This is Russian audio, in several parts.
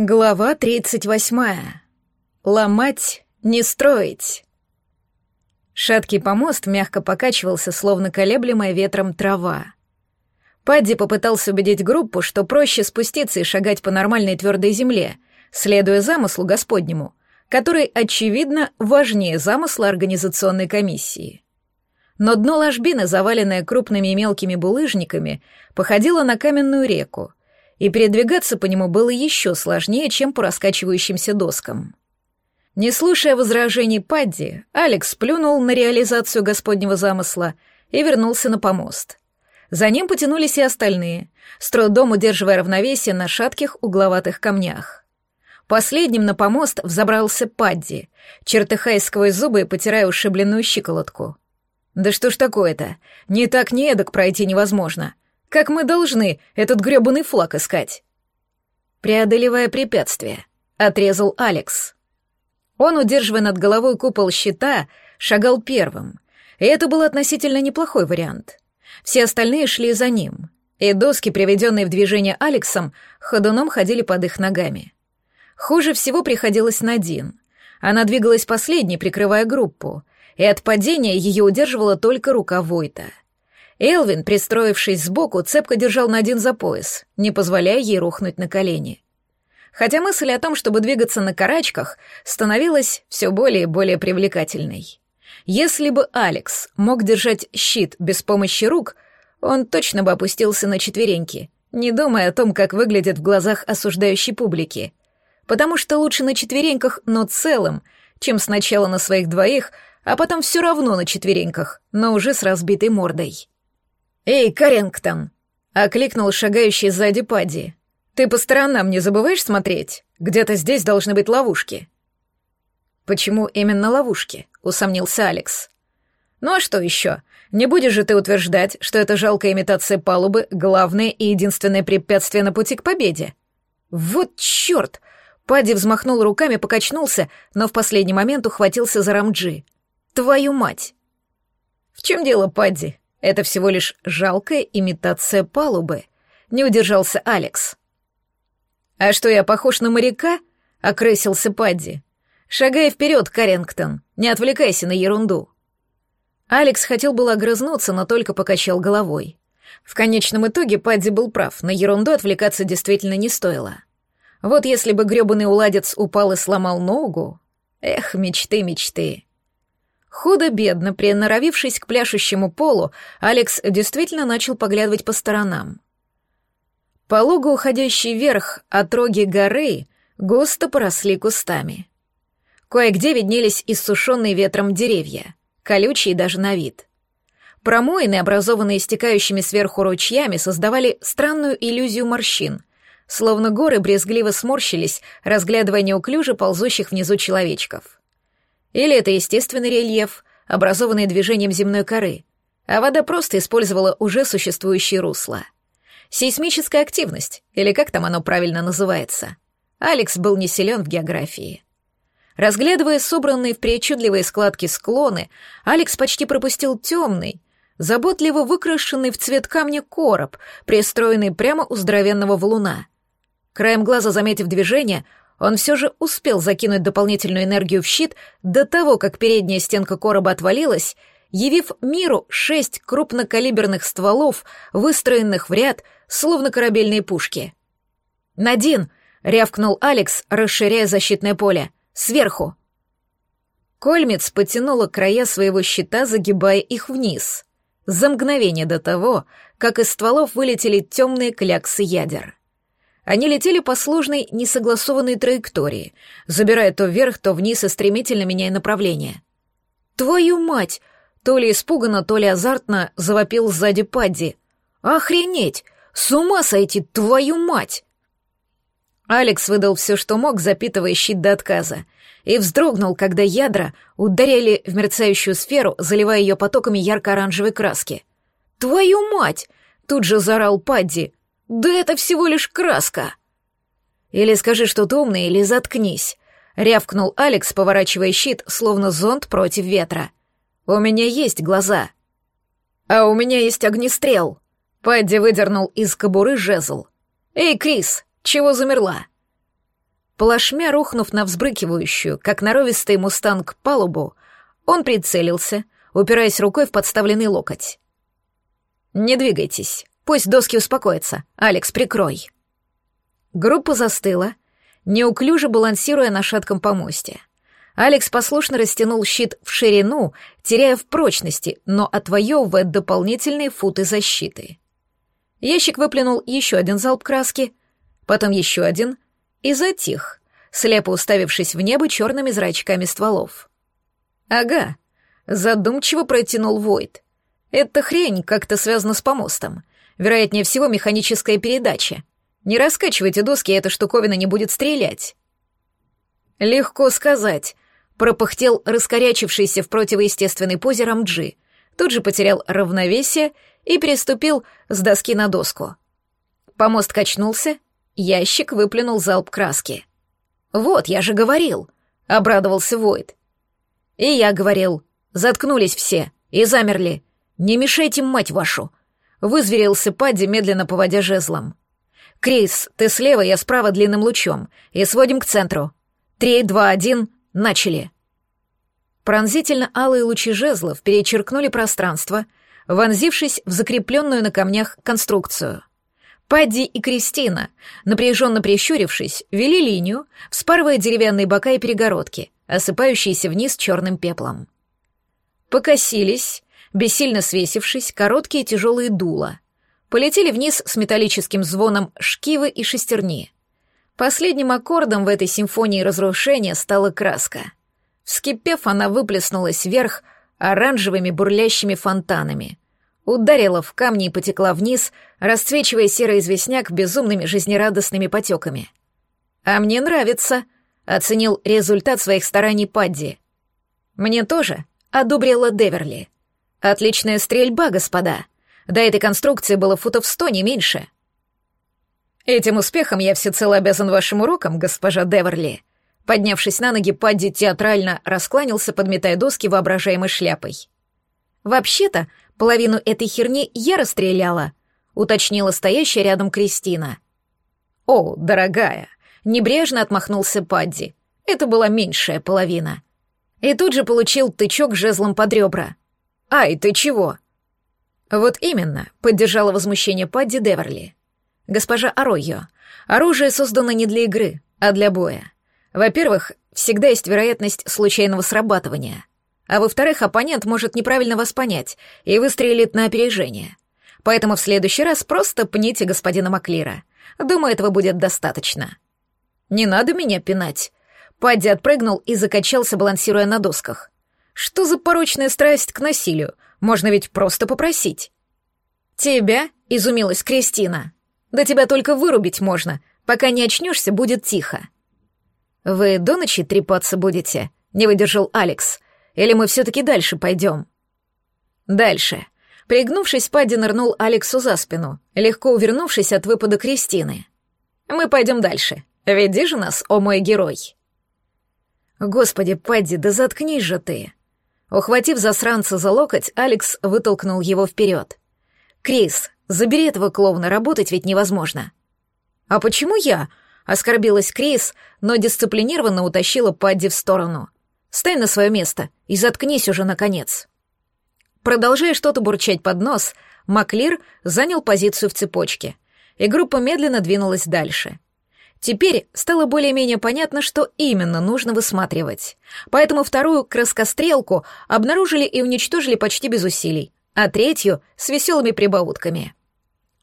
Глава 38. Ломать, не строить. Шаткий помост мягко покачивался, словно колеблемая ветром трава. Падди попытался убедить группу, что проще спуститься и шагать по нормальной твердой земле, следуя замыслу Господнему, который, очевидно, важнее замысла организационной комиссии. Но дно ложбины, заваленное крупными и мелкими булыжниками, походило на каменную реку — и передвигаться по нему было еще сложнее, чем по раскачивающимся доскам. Не слушая возражений Падди, Алекс плюнул на реализацию господнего замысла и вернулся на помост. За ним потянулись и остальные, с трудом удерживая равновесие на шатких угловатых камнях. Последним на помост взобрался Падди, чертыхаясь сквозь зубы и потирая ушибленную щиколотку. «Да что ж такое-то? Не так не эдак пройти невозможно. Как мы должны этот грёбаный флаг искать? Преодолевая препятствия, отрезал Алекс. Он, удерживая над головой купол щита, шагал первым, и это был относительно неплохой вариант. Все остальные шли за ним, и доски, приведенные в движение Алексом, ходуном ходили под их ногами. Хуже всего приходилось Надин. Она двигалась последней, прикрывая группу, и от падения ее удерживала только рука Войта — Элвин, пристроившись сбоку, цепко держал Надин за пояс, не позволяя ей рухнуть на колени. Хотя мысль о том, чтобы двигаться на карачках, становилась все более и более привлекательной. Если бы Алекс мог держать щит без помощи рук, он точно бы опустился на четвереньки, не думая о том, как выглядит в глазах осуждающей публики. Потому что лучше на четвереньках, но целым, чем сначала на своих двоих, а потом все равно на четвереньках, но уже с разбитой мордой. «Эй, Карингтон!» — окликнул шагающий сзади Падди. «Ты по сторонам не забываешь смотреть? Где-то здесь должны быть ловушки». «Почему именно ловушки?» — усомнился Алекс. «Ну а что еще? Не будешь же ты утверждать, что эта жалкая имитация палубы — главное и единственное препятствие на пути к победе?» «Вот черт!» Падди взмахнул руками, покачнулся, но в последний момент ухватился за Рамджи. «Твою мать!» «В чем дело, Падди? Это всего лишь жалкая имитация палубы. Не удержался Алекс. «А что, я похож на моряка?» — окрысился Падди. «Шагай вперед, Карингтон, не отвлекайся на ерунду». Алекс хотел было огрызнуться, но только покачал головой. В конечном итоге Падди был прав, на ерунду отвлекаться действительно не стоило. Вот если бы грёбаный уладец упал и сломал ногу... Эх, мечты, мечты. Худо-бедно, приноровившись к пляшущему полу, Алекс действительно начал поглядывать по сторонам. Полого уходящий вверх отроги горы густо поросли кустами. Кое-где виднелись иссушенные ветром деревья, колючие даже на вид. Промоины, образованные стекающими сверху ручьями, создавали странную иллюзию морщин, словно горы брезгливо сморщились, разглядывая неуклюже ползущих внизу человечков. Или это естественный рельеф, образованный движением земной коры, а вода просто использовала уже существующие русла. Сейсмическая активность, или как там оно правильно называется. Алекс был не силен в географии. Разглядывая собранные в причудливые складки склоны, Алекс почти пропустил темный, заботливо выкрашенный в цвет камня короб, пристроенный прямо у здоровенного валуна. Краем глаза заметив движение, он все же успел закинуть дополнительную энергию в щит до того, как передняя стенка короба отвалилась, явив миру шесть крупнокалиберных стволов, выстроенных в ряд, словно корабельные пушки. «Надин!» — рявкнул Алекс, расширяя защитное поле. «Сверху!» Кольмец потянула края своего щита, загибая их вниз, за мгновение до того, как из стволов вылетели темные кляксы ядер. Они летели по сложной, несогласованной траектории, забирая то вверх, то вниз и стремительно меняя направление. «Твою мать!» То ли испуганно, то ли азартно завопил сзади Падди. «Охренеть! С ума сойти, твою мать!» Алекс выдал все, что мог, запитывая щит до отказа, и вздрогнул, когда ядра ударили в мерцающую сферу, заливая ее потоками ярко-оранжевой краски. «Твою мать!» — тут же заорал Падди. «Да это всего лишь краска!» «Или скажи что-то умное, или заткнись», — рявкнул Алекс, поворачивая щит, словно зонт против ветра. «У меня есть глаза». «А у меня есть огнестрел», — Падди выдернул из кобуры жезл. «Эй, Крис, чего замерла?» Плашмя рухнув на взбрыкивающую, как норовистый мустанг, палубу, он прицелился, упираясь рукой в подставленный локоть. «Не двигайтесь, пусть доски успокоятся. Алекс, прикрой». Группа застыла, неуклюже балансируя на шатком помосте. Алекс послушно растянул щит в ширину, теряя в прочности, но отвоевывая дополнительные футы защиты. Ящик выплюнул еще один залп краски, потом еще один и затих, слепо уставившись в небо черными зрачками стволов. «Ага», — задумчиво протянул Войд. «Эта хрень как-то связана с помостом. Вероятнее всего, механическая передача. Не раскачивайте доски, эта штуковина не будет стрелять». «Легко сказать», — пропыхтел раскорячившийся в противоестественной позе Рамджи. Тут же потерял равновесие и переступил с доски на доску. Помост качнулся, ящик выплюнул залп краски. «Вот, я же говорил», — обрадовался Войд. «И я говорил. Заткнулись все и замерли. Не мешайте, мать вашу!» Вызверился Падди, медленно поводя жезлом. «Крис, ты слева, я справа длинным лучом. И сводим к центру. Три, два, один, начали!» Пронзительно алые лучи жезлов перечеркнули пространство, вонзившись в закрепленную на камнях конструкцию. Падди и Кристина, напряженно прищурившись, вели линию, вспарывая деревянные бока и перегородки, осыпающиеся вниз черным пеплом. Покосились, бессильно свесившись, короткие тяжелые дула. Полетели вниз с металлическим звоном шкивы и шестерни. Последним аккордом в этой симфонии разрушения стала краска. Вскипев, она выплеснулась вверх оранжевыми бурлящими фонтанами — ударила в камни и потекла вниз, расцвечивая серый известняк безумными жизнерадостными потеками. «А мне нравится», — оценил результат своих стараний Падди. «Мне тоже», — одобрила Деверли. «Отличная стрельба, господа. До этой конструкции было футов сто, не меньше». «Этим успехом я всецело обязан вашим урокам, госпожа Деверли». Поднявшись на ноги, Падди театрально раскланялся, подметая доски воображаемой шляпой. «Вообще-то, Половину этой херни я расстреляла», — уточнила стоящая рядом Кристина. «О, дорогая!» — небрежно отмахнулся Падди. Это была меньшая половина. И тут же получил тычок жезлом под ребра. «Ай, ты чего?» «Вот именно», — поддержала возмущение Падди Деверли. «Госпожа Аройо, оружие создано не для игры, а для боя. Во-первых, всегда есть вероятность случайного срабатывания. А во-вторых, оппонент может неправильно вас понять и выстрелит на опережение. Поэтому в следующий раз просто пните господина Маклира. Думаю, этого будет достаточно. Не надо меня пинать. Падди отпрыгнул и закачался, балансируя на досках. Что за порочная страсть к насилию? Можно ведь просто попросить. Тебя? Изумилась Кристина. Да тебя только вырубить можно. Пока не очнешься, будет тихо. Вы до ночи трепаться будете? Не выдержал Алекс. Или мы все-таки дальше пойдем?» «Дальше». Пригнувшись, Падди нырнул Алексу за спину, легко увернувшись от выпада Кристины. «Мы пойдем дальше. Веди же нас, о мой герой!» «Господи, Падди, да заткнись же ты!» Ухватив засранца за локоть, Алекс вытолкнул его вперед. «Крис, забери этого клоуна, работать ведь невозможно». «А почему я?» — оскорбилась Крис, но дисциплинированно утащила Падди в сторону. Стань на свое место и заткнись уже, наконец». Продолжая что-то бурчать под нос, Маклир занял позицию в цепочке, и группа медленно двинулась дальше. Теперь стало более-менее понятно, что именно нужно высматривать. Поэтому вторую краскострелку обнаружили и уничтожили почти без усилий, а третью — с веселыми прибаутками.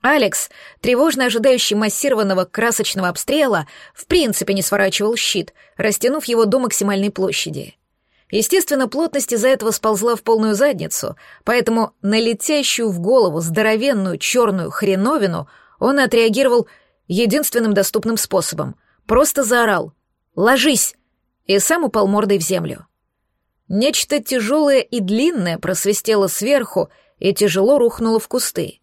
Алекс, тревожно ожидающий массированного красочного обстрела, в принципе не сворачивал щит, растянув его до максимальной площади. Естественно, плотность из-за этого сползла в полную задницу, поэтому на летящую в голову здоровенную черную хреновину он отреагировал единственным доступным способом. Просто заорал «Ложись!» и сам упал мордой в землю. Нечто тяжелое и длинное просвистело сверху и тяжело рухнуло в кусты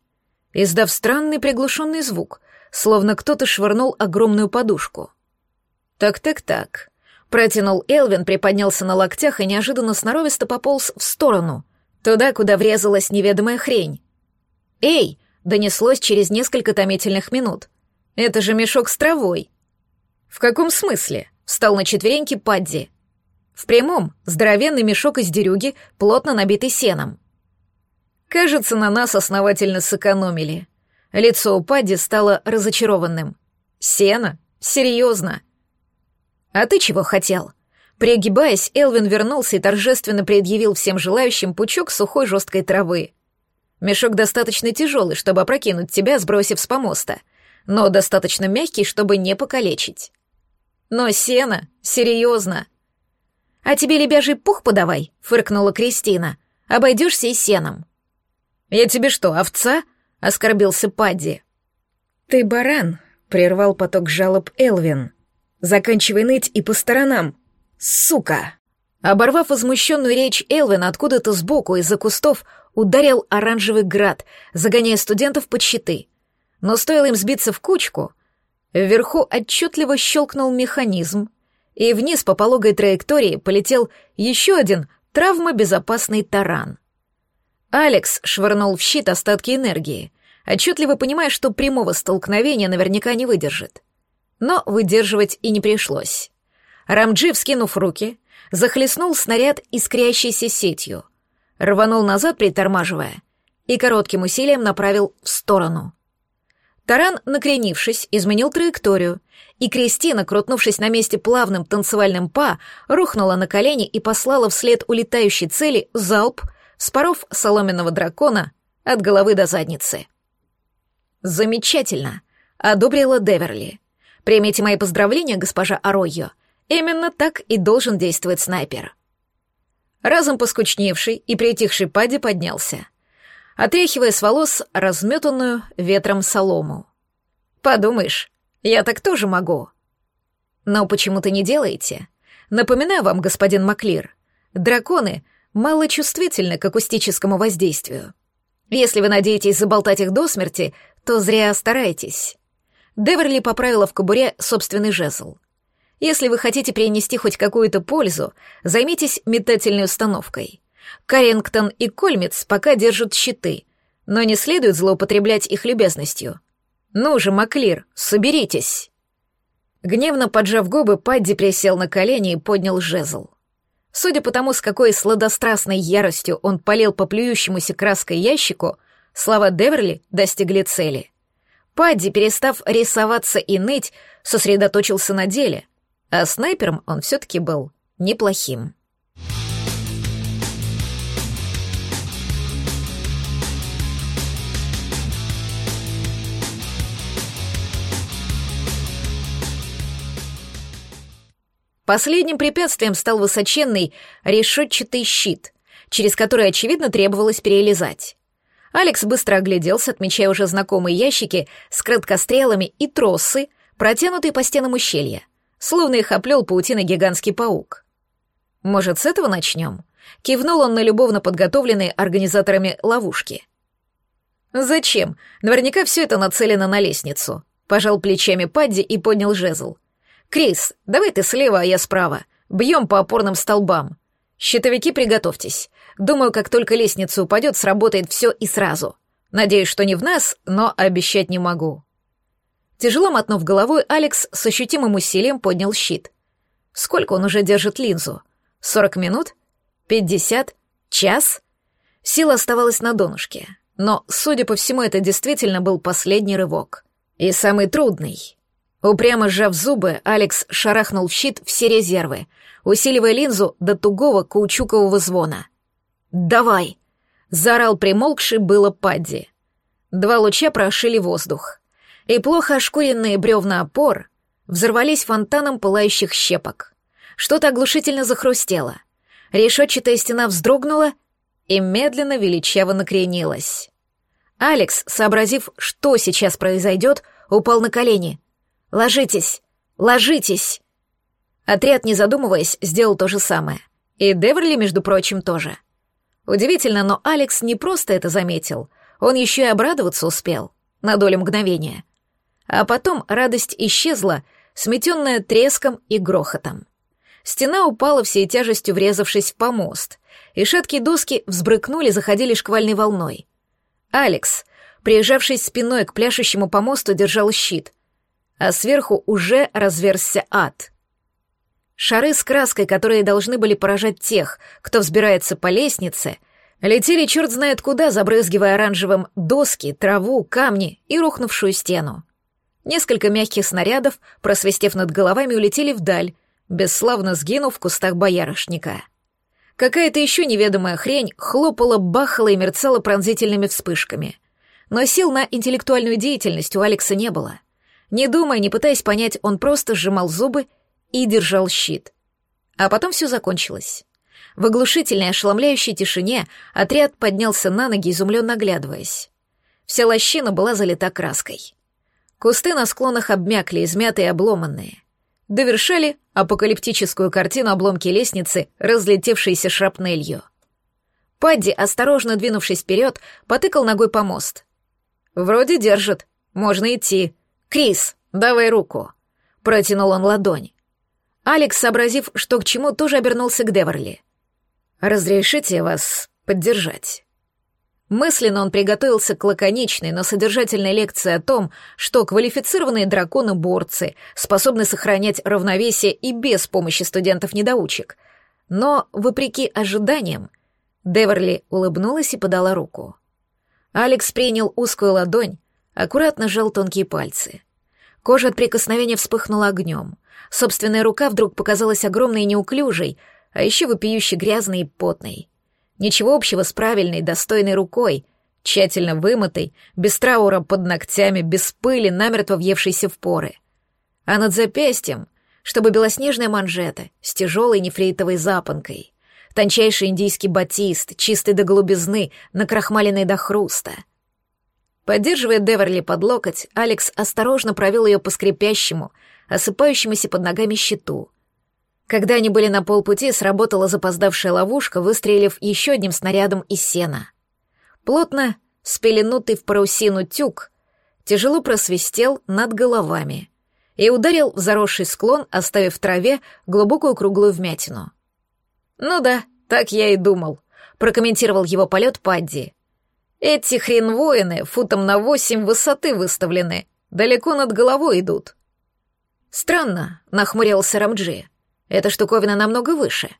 издав странный приглушенный звук, словно кто-то швырнул огромную подушку. «Так-так-так», — протянул Элвин, приподнялся на локтях и неожиданно сноровисто пополз в сторону, туда, куда врезалась неведомая хрень. «Эй!» — донеслось через несколько томительных минут. «Это же мешок с травой». «В каком смысле?» Встал на четвереньки Падди. В прямом — здоровенный мешок из дерюги, плотно набитый сеном. Кажется, на нас основательно сэкономили. Лицо у Падди стало разочарованным. Сено? Серьезно? А ты чего хотел? Пригибаясь, Элвин вернулся и торжественно предъявил всем желающим пучок сухой жесткой травы. Мешок достаточно тяжелый, чтобы опрокинуть тебя, сбросив с помоста, но достаточно мягкий, чтобы не покалечить. Но сено? Серьезно? А тебе лебяжий пух подавай, фыркнула Кристина. Обойдешься и сеном. Я тебе что, овца? оскорбился Падди. Ты баран, прервал поток жалоб Элвин. Заканчивай ныть и по сторонам. Сука! Оборвав возмущенную речь Элвина откуда-то сбоку из-за кустов, ударил оранжевый град, загоняя студентов под щиты. Но стоило им сбиться в кучку, вверху отчетливо щелкнул механизм, и вниз по пологой траектории полетел еще один травмобезопасный таран. Алекс швырнул в щит остатки энергии, отчетливо понимая, что прямого столкновения наверняка не выдержит. Но выдерживать и не пришлось. Рамджи, вскинув руки, захлестнул снаряд искрящейся сетью, рванул назад, притормаживая, и коротким усилием направил в сторону. Таран, накренившись, изменил траекторию, и Кристина, крутнувшись на месте плавным танцевальным па, рухнула на колени и послала вслед улетающей цели залп, споров соломенного дракона от головы до задницы. «Замечательно!» — одобрила Деверли. «Примите мои поздравления, госпожа Аройо. Именно так и должен действовать снайпер. Разом поскучневший и притихший Пади поднялся, отряхивая с волос разметанную ветром солому. «Подумаешь, я так тоже могу». «Но почему-то не делаете. Напоминаю вам, господин Маклир, драконы мало чувствительны к акустическому воздействию. Если вы надеетесь заболтать их до смерти, то зря стараетесь». Деверли поправила в кобуре собственный жезл. Если вы хотите принести хоть какую-то пользу, займитесь метательной установкой. Карингтон и Кольмиц пока держат щиты, но не следует злоупотреблять их любезностью. Ну же, Маклир, соберитесь!» Гневно поджав губы, Падди присел на колени и поднял жезл. Судя по тому, с какой сладострастной яростью он полил по плюющемуся краской ящику, слова Деверли достигли цели. Падди, перестав рисоваться и ныть, сосредоточился на деле — а снайпером он все-таки был неплохим. Последним препятствием стал высоченный решетчатый щит, через который, очевидно, требовалось перелезать. Алекс быстро огляделся, отмечая уже знакомые ящики с краткострелами и тросы, протянутые по стенам ущелья словно их оплел паутиной гигантский паук. «Может, с этого начнем?» — кивнул он на любовно подготовленные организаторами ловушки. «Зачем? Наверняка все это нацелено на лестницу», — пожал плечами Падди и поднял жезл. «Крис, давай ты слева, а я справа. Бьем по опорным столбам. Щитовики, приготовьтесь. Думаю, как только лестница упадет, сработает все и сразу. Надеюсь, что не в нас, но обещать не могу». Тяжело мотнув головой, Алекс с ощутимым усилием поднял щит. Сколько он уже держит линзу? Сорок минут? Пятьдесят? Час? Сила оставалась на донышке. Но, судя по всему, это действительно был последний рывок. И самый трудный. Упрямо сжав зубы, Алекс шарахнул щит все резервы, усиливая линзу до тугого каучукового звона. «Давай!» — заорал примолкший было Падди. Два луча прошили воздух и плохо ошкуренные бревна опор взорвались фонтаном пылающих щепок. Что-то оглушительно захрустело. Решетчатая стена вздрогнула и медленно величаво накренилась. Алекс, сообразив, что сейчас произойдет, упал на колени. «Ложитесь! Ложитесь!» Отряд, не задумываясь, сделал то же самое. И Деверли, между прочим, тоже. Удивительно, но Алекс не просто это заметил, он еще и обрадоваться успел на долю мгновения — а потом радость исчезла, сметенная треском и грохотом. Стена упала всей тяжестью, врезавшись в помост, и шаткие доски взбрыкнули, заходили шквальной волной. Алекс, приезжавшись спиной к пляшущему помосту, держал щит, а сверху уже разверзся ад. Шары с краской, которые должны были поражать тех, кто взбирается по лестнице, летели черт знает куда, забрызгивая оранжевым доски, траву, камни и рухнувшую стену. Несколько мягких снарядов, просвистев над головами, улетели вдаль, бесславно сгинув в кустах боярышника. Какая-то еще неведомая хрень хлопала, бахала и мерцала пронзительными вспышками. Но сил на интеллектуальную деятельность у Алекса не было. Не думая, не пытаясь понять, он просто сжимал зубы и держал щит. А потом все закончилось. В оглушительной, ошеломляющей тишине отряд поднялся на ноги, изумленно оглядываясь. Вся лощина была залита краской. Кусты на склонах обмякли, измятые и обломанные. Довершали апокалиптическую картину обломки лестницы, разлетевшиеся шрапнелью. Падди, осторожно двинувшись вперед, потыкал ногой по мост. «Вроде держит. Можно идти. Крис, давай руку». Протянул он ладонь. Алекс, сообразив, что к чему, тоже обернулся к Деверли. «Разрешите вас поддержать?» Мысленно он приготовился к лаконичной, но содержательной лекции о том, что квалифицированные драконы-борцы способны сохранять равновесие и без помощи студентов-недоучек. Но, вопреки ожиданиям, Деверли улыбнулась и подала руку. Алекс принял узкую ладонь, аккуратно сжал тонкие пальцы. Кожа от прикосновения вспыхнула огнем. Собственная рука вдруг показалась огромной и неуклюжей, а еще вопиюще грязной и потной. Ничего общего с правильной, достойной рукой, тщательно вымытой, без траура под ногтями, без пыли, намертво въевшейся в поры. А над запястьем, чтобы белоснежная манжета с тяжелой нефритовой запонкой, тончайший индийский батист, чистый до голубизны, накрахмаленный до хруста. Поддерживая Деверли под локоть, Алекс осторожно провел ее по скрипящему, осыпающемуся под ногами щиту — когда они были на полпути, сработала запоздавшая ловушка, выстрелив еще одним снарядом из сена. Плотно спеленутый в парусину тюк тяжело просвистел над головами и ударил в заросший склон, оставив в траве глубокую круглую вмятину. «Ну да, так я и думал», — прокомментировал его полет Падди. «Эти хрен футом на восемь высоты выставлены, далеко над головой идут». «Странно», — нахмурился Рамджи. Эта штуковина намного выше.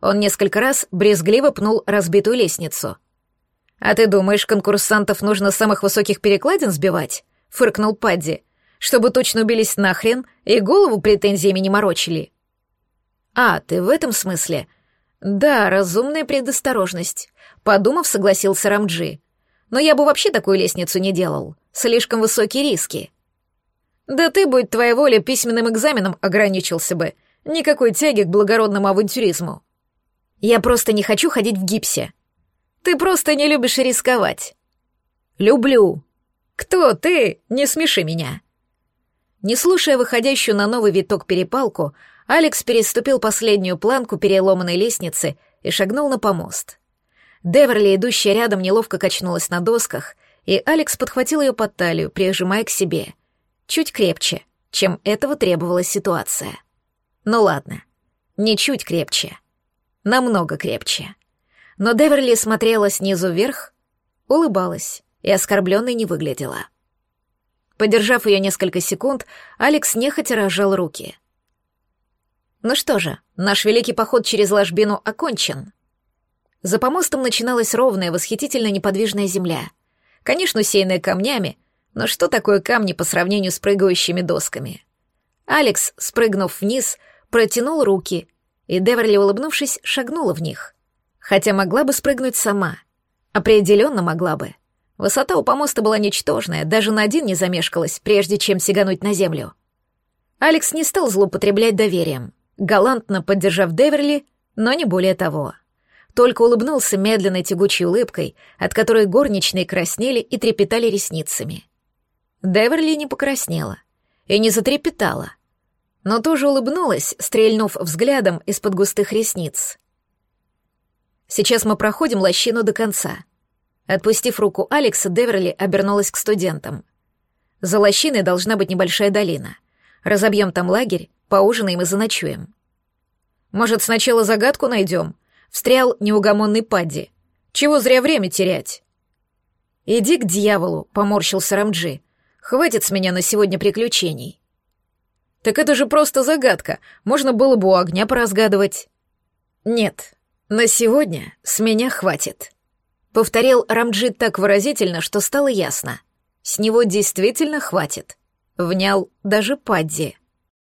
Он несколько раз брезгливо пнул разбитую лестницу. «А ты думаешь, конкурсантов нужно с самых высоких перекладин сбивать?» — фыркнул Падди. «Чтобы точно убились нахрен и голову претензиями не морочили». «А, ты в этом смысле?» «Да, разумная предосторожность», — подумав, согласился Рамджи. «Но я бы вообще такую лестницу не делал. Слишком высокие риски». «Да ты, будь твоя воля, письменным экзаменом ограничился бы», Никакой тяги к благородному авантюризму. Я просто не хочу ходить в гипсе. Ты просто не любишь рисковать. Люблю. Кто ты? Не смеши меня. Не слушая выходящую на новый виток перепалку, Алекс переступил последнюю планку переломанной лестницы и шагнул на помост. Деверли, идущая рядом, неловко качнулась на досках, и Алекс подхватил ее под талию, прижимая к себе. Чуть крепче, чем этого требовала ситуация. Ну ладно, не чуть крепче, намного крепче. Но Деверли смотрела снизу вверх, улыбалась и оскорбленной не выглядела. Подержав ее несколько секунд, Алекс нехотя разжал руки. Ну что же, наш великий поход через ложбину окончен. За помостом начиналась ровная, восхитительно неподвижная земля. Конечно, усеянная камнями, но что такое камни по сравнению с прыгающими досками? Алекс, спрыгнув вниз, протянул руки, и Деверли, улыбнувшись, шагнула в них. Хотя могла бы спрыгнуть сама. Определенно могла бы. Высота у помоста была ничтожная, даже на один не замешкалась, прежде чем сигануть на землю. Алекс не стал злоупотреблять доверием, галантно поддержав Деверли, но не более того. Только улыбнулся медленной тягучей улыбкой, от которой горничные краснели и трепетали ресницами. Деверли не покраснела и не затрепетала, но тоже улыбнулась, стрельнув взглядом из-под густых ресниц. «Сейчас мы проходим лощину до конца». Отпустив руку Алекса, Деверли обернулась к студентам. «За лощиной должна быть небольшая долина. Разобьем там лагерь, поужинаем и заночуем». «Может, сначала загадку найдем?» — встрял неугомонный Падди. «Чего зря время терять?» «Иди к дьяволу», — поморщился Рамджи. «Хватит с меня на сегодня приключений». Так это же просто загадка. Можно было бы у огня поразгадывать. Нет, на сегодня с меня хватит. Повторил Рамджит так выразительно, что стало ясно. С него действительно хватит. Внял даже Падди.